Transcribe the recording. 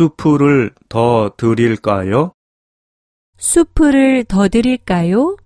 수프를 더 드릴까요? 수프를 더 드릴까요?